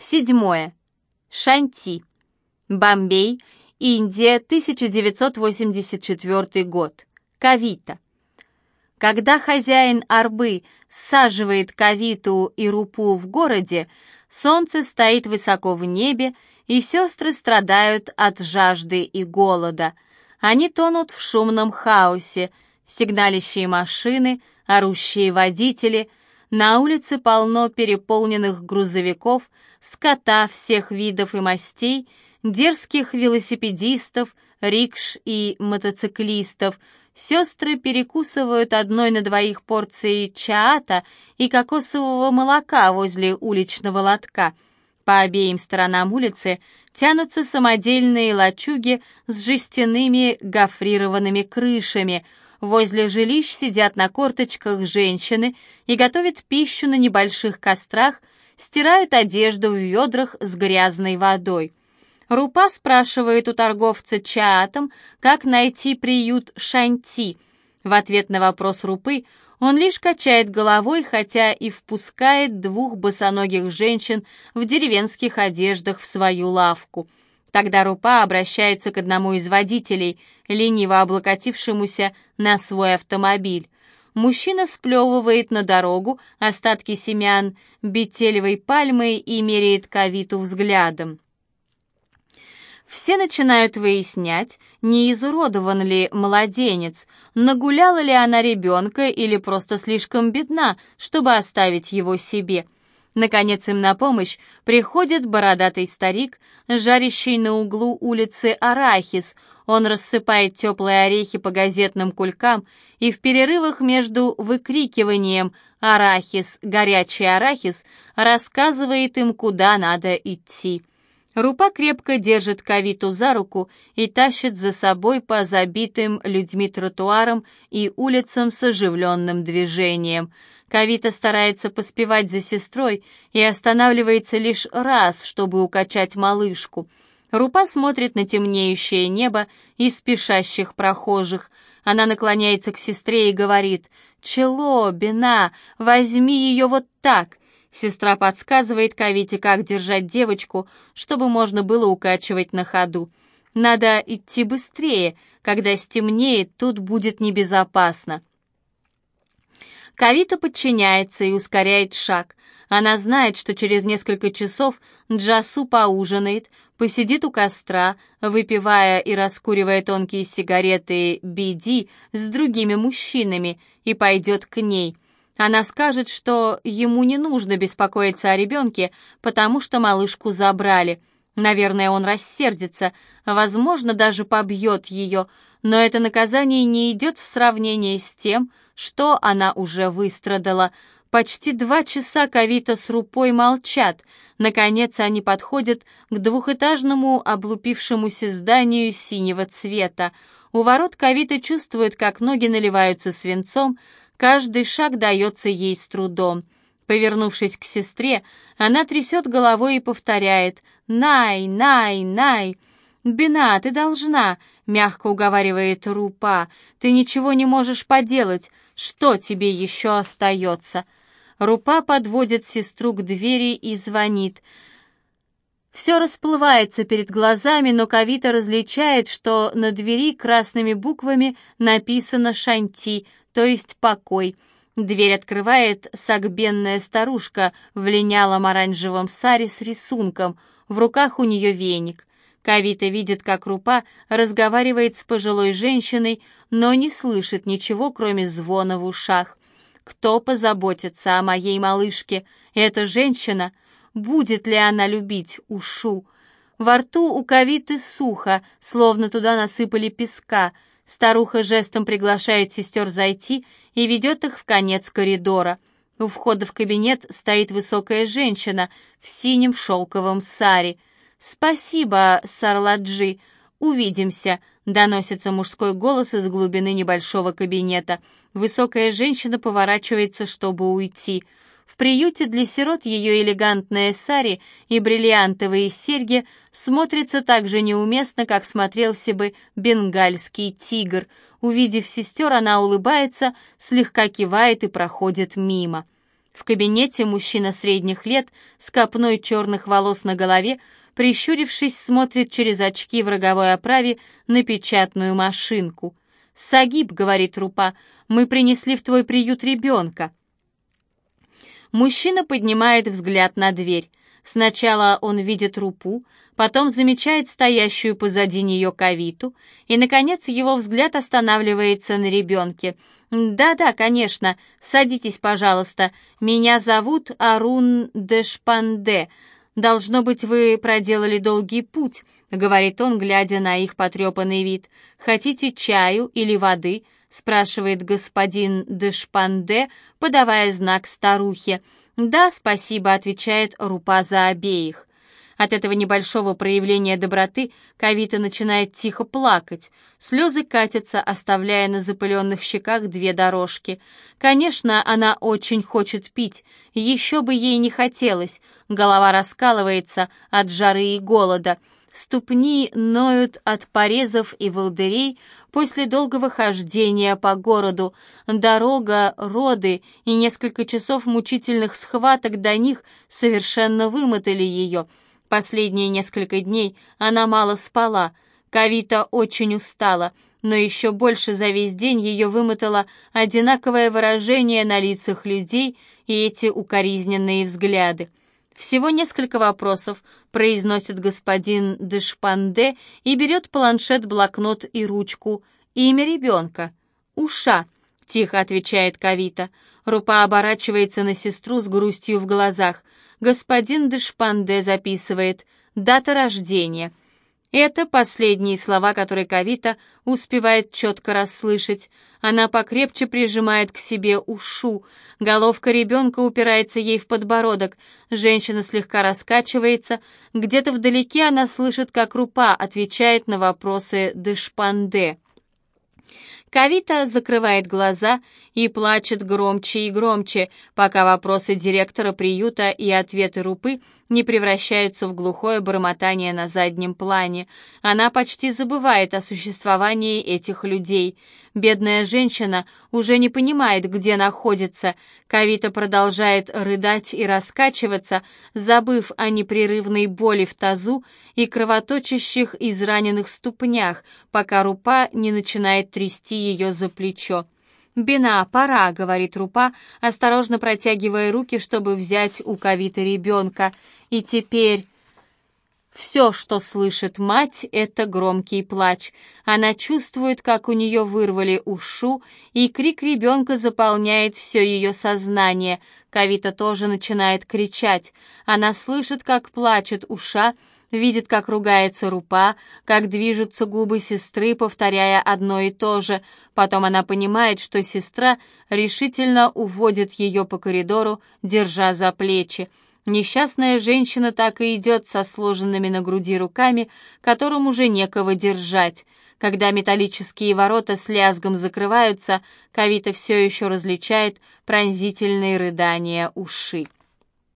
Седьмое. Шанти. Бомбей, Индия, 1984 год. Кавита. Когда хозяин Арбы саживает Кавиту и Рупу в городе, солнце стоит высоко в небе, и сестры страдают от жажды и голода. Они тонут в шумном хаосе, сигналящие машины, орущие водители. На улице полно переполненных грузовиков, скота всех видов и мастей, дерзких велосипедистов, рикш и мотоциклистов. Сестры перекусывают одной на двоих порцией чаата и кокосового молока возле уличного лотка. По обеим сторонам улицы тянутся самодельные лачуги с жестяными гофрированными крышами — Возле жилищ сидят на корточках женщины и готовят пищу на небольших кострах, стирают одежду в ведрах с грязной водой. Рупа спрашивает у торговца чаатом, как найти приют Шанти. В ответ на вопрос Рупы он лишь качает головой, хотя и впускает двух босоногих женщин в деревенских одеждах в свою лавку — Тогда Рупа обращается к одному из водителей, лениво облокотившемуся на свой автомобиль. Мужчина сплевывает на дорогу остатки семян бетелевой пальмы и меряет Кавиту взглядом. Все начинают выяснять, не изуродован ли младенец, нагуляла ли она ребенка или просто слишком бедна, чтобы оставить его себе – Наконец им на помощь приходит бородатый старик, жарящий на углу улицы арахис. Он рассыпает теплые орехи по газетным кулькам и в перерывах между выкрикиванием «Арахис! Горячий арахис!» рассказывает им, куда надо идти. Рупа крепко держит Кавиту за руку и тащит за собой по забитым людьми тротуарам и улицам с оживленным движением — Кавита старается поспевать за сестрой и останавливается лишь раз, чтобы укачать малышку. Рупа смотрит на темнеющее небо и спешащих прохожих. Она наклоняется к сестре и говорит «Чело, Бена, возьми ее вот так». Сестра подсказывает Кавите, как держать девочку, чтобы можно было укачивать на ходу. Надо идти быстрее, когда стемнеет, тут будет небезопасно. Кавита подчиняется и ускоряет шаг. Она знает, что через несколько часов Джасу поужинает, посидит у костра, выпивая и раскуривая тонкие сигареты биди с другими мужчинами, и пойдет к ней. Она скажет, что ему не нужно беспокоиться о ребенке, потому что малышку забрали. Наверное, он рассердится, возможно, даже побьет ее, но это наказание не идет в сравнение с тем, что она уже выстрадала. Почти два часа Кавита с Рупой молчат. Наконец они подходят к двухэтажному облупившемуся зданию синего цвета. У ворот Кавита чувствует, как ноги наливаются свинцом, каждый шаг дается ей с трудом. Повернувшись к сестре, она трясет головой и повторяет «Най, най, най!» «Бина, ты должна!» — мягко уговаривает Рупа. «Ты ничего не можешь поделать. Что тебе еще остается?» Рупа подводит сестру к двери и звонит. Все расплывается перед глазами, но Кавита различает, что на двери красными буквами написано «Шанти», то есть «покой». Дверь открывает сагбенная старушка в линялом оранжевом саре с рисунком. В руках у нее веник. Кавита видит, как Рупа разговаривает с пожилой женщиной, но не слышит ничего, кроме звона в ушах. Кто позаботится о моей малышке? Эта женщина? Будет ли она любить Ушу? Во рту у Кавиты сухо, словно туда насыпали песка. Старуха жестом приглашает сестер зайти и ведет их в конец коридора. У входа в кабинет стоит высокая женщина в синем шелковом саре — «Спасибо, Сарладжи. Увидимся», — доносится мужской голос из глубины небольшого кабинета. Высокая женщина поворачивается, чтобы уйти. В приюте для сирот ее элегантная сари и бриллиантовые серьги смотрятся так же неуместно, как смотрелся бы бенгальский тигр. Увидев сестер, она улыбается, слегка кивает и проходит мимо. В кабинете мужчина средних лет с копной черных волос на голове, прищурившись, смотрит через очки в роговой оправе на печатную машинку. «Сагиб», — говорит Рупа, — «мы принесли в твой приют ребенка». Мужчина поднимает взгляд на дверь. Сначала он видит Рупу, потом замечает стоящую позади нее Кавиту, и, наконец, его взгляд останавливается на ребенке. «Да-да, конечно, садитесь, пожалуйста. Меня зовут Арун Дешпанде. Должно быть, вы проделали долгий путь», — говорит он, глядя на их потрепанный вид. «Хотите чаю или воды?» — спрашивает господин Дешпанде, подавая знак старухе. «Да, спасибо», — отвечает Рупа за обеих. От этого небольшого проявления доброты Кавита начинает тихо плакать. Слезы катятся, оставляя на запыленных щеках две дорожки. Конечно, она очень хочет пить, еще бы ей не хотелось. Голова раскалывается от жары и голода. Ступни ноют от порезов и волдырей после долгого хождения по городу. Дорога, роды и несколько часов мучительных схваток до них совершенно вымотали ее — Последние несколько дней она мало спала. Кавита очень устала, но еще больше за весь день ее вымотало одинаковое выражение на лицах людей и эти укоризненные взгляды. Всего несколько вопросов, произносит господин Дешпанде и берет планшет, блокнот и ручку. Имя ребенка. Уша, тихо отвечает Кавита. Рупа оборачивается на сестру с грустью в глазах. Господин Дешпанде записывает «Дата рождения». Это последние слова, которые Кавита успевает четко расслышать. Она покрепче прижимает к себе ушу. Головка ребенка упирается ей в подбородок. Женщина слегка раскачивается. Где-то вдалеке она слышит, как Рупа отвечает на вопросы Дешпанде. Кавита закрывает глаза и плачет громче и громче, пока вопросы директора приюта и ответы Рупы не превращаются в глухое бормотание на заднем плане. Она почти забывает о существовании этих людей. Бедная женщина уже не понимает, где находится. Кавита продолжает рыдать и раскачиваться, забыв о непрерывной боли в тазу и кровоточащих израненных ступнях, пока Рупа не начинает трясти ее за плечо. «Бина, пора», — говорит Рупа, осторожно протягивая руки, чтобы взять у Кавиты ребенка. И теперь... Все, что слышит мать, это громкий плач. Она чувствует, как у нее вырвали ушу, и крик ребенка заполняет все ее сознание. Кавита тоже начинает кричать. Она слышит, как плачет уша, видит, как ругается Рупа, как движутся губы сестры, повторяя одно и то же. Потом она понимает, что сестра решительно уводит ее по коридору, держа за плечи. Несчастная женщина так и идет со сложенными на груди руками, которым уже некого держать. Когда металлические ворота с лязгом закрываются, Кавита все еще различает пронзительные рыдания уши.